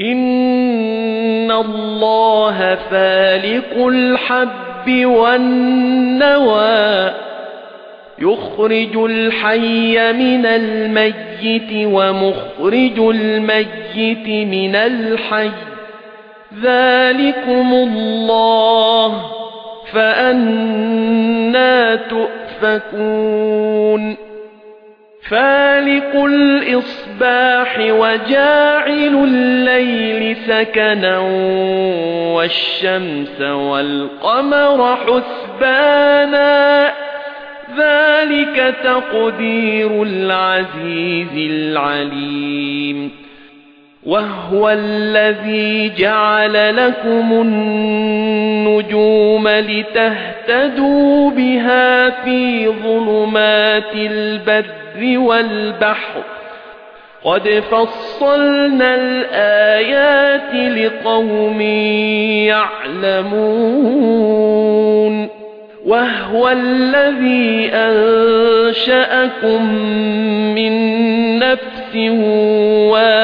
إِنَّ اللَّهَ فَالِقُ الْحَبِّ وَالنَّوَى يُخْرِجُ الْحَيَّ مِنَ الْمَيِّتِ وَمُخْرِجُ الْمَيِّتِ مِنَ الْحَيِّ ذَلِكُمُ اللَّهُ فَأَنَّى تُؤْفَكُونَ فَالِقُ الْإِصْبَاحِ وَجَاعِلُ اللَّيْلِ سَكَنًا وَالشَّمْسَ وَالْقَمَرَ حُسْبَانًا ذَلِكَ تَقْدِيرُ الْعَزِيزِ الْعَلِيمِ وَهُوَ الَّذِي جَعَلَ لَكُمُ النُّجُومَ لِتَهْتَدُوا بِهَا فِي ظُلُمَاتِ الْبَرِّ وَالْبَحْرِ قَدْ فَصَّلْنَا الْآيَاتِ لِقَوْمٍ يَعْلَمُونَ وَهُوَ الَّذِي أَنشَأَكُم مِّن نَّفْسٍ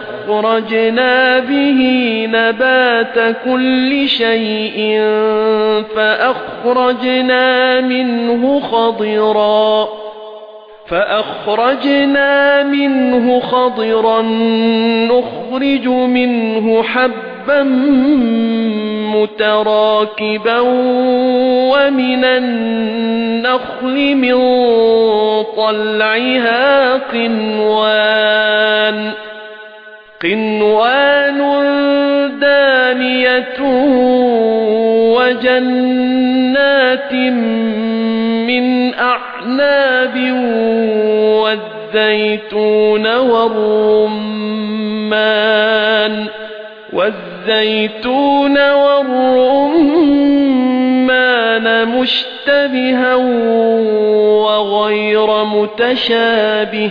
فَأَخْرَجْنَا بِهِ نَبَاتَ كُلِّ شَيْءٍ فَأَخْرَجْنَا مِنْهُ خَضِرًا فَأَخْرَجْنَا مِنْهُ خَضِرًا نُخْرِجُ مِنْهُ حَبًّا مُتَرَاكِبًا وَمِنَ النَّخْلِ مِنْ طَلْعِهَا قِنْوَانٌ قِنْوَانٌ دَانِيَةٌ وَجَنَّاتٍ مِنْ أَعْنَابٍ وَالزَّيْتُونَ وَالرُّمَّانَ وَالزَّيْتُونَ وَالرُّمَّانَ مُشْتَبِهًا وَغَيْرَ مُتَشَابِهٍ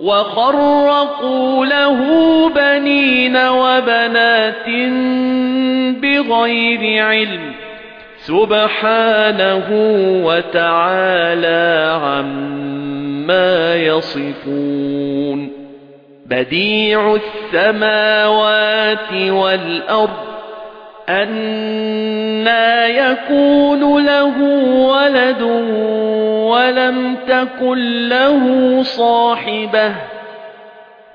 وَخَرَّقُوا لَهُ بَنِينَ وَبَنَاتٍ بِغَيْرِ عِلْمٍ سُبْحَانَهُ وَتَعَالَى عَمَّا يَصِفُونَ بَدِيعُ السَّمَاوَاتِ وَالْأَرْضِ أَنَّى يَكُونُ لَهُ وَلَدٌ وَلَمْ تَكُنْ لَهُ صَاحِبَةٌ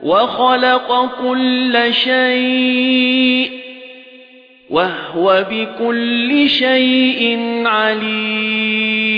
وَخَلَقَ كُلَّ شَيْءٍ وَهُوَ بِكُلِّ شَيْءٍ عَلِيمٌ.